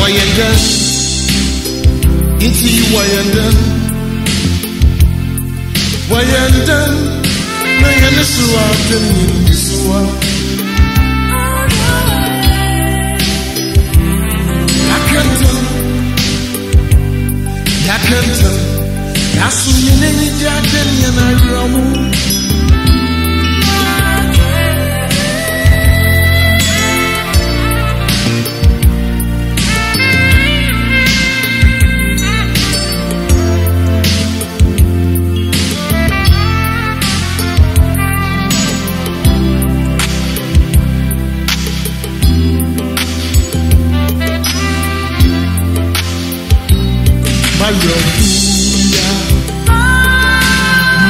Wayanda, Inti Wayanda, Wayanda, Nayana Suwa, Deni Suwa. Yakanta, Yakanta, Yasu Yeneni Jaden Yana Ramu. Hallelujah.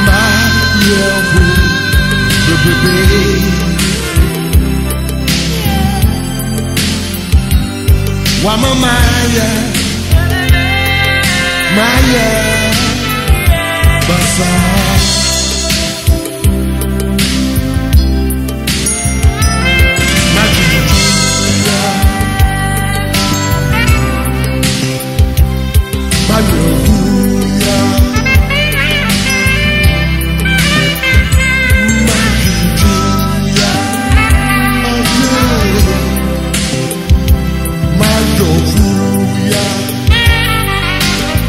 Mayehu, bebebe. Wama maya, maya, basa.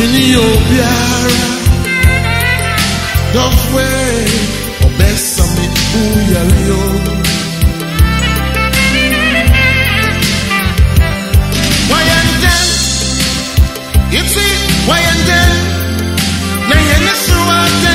mini obiara dɔfue Why and then? iti wayɛnden na.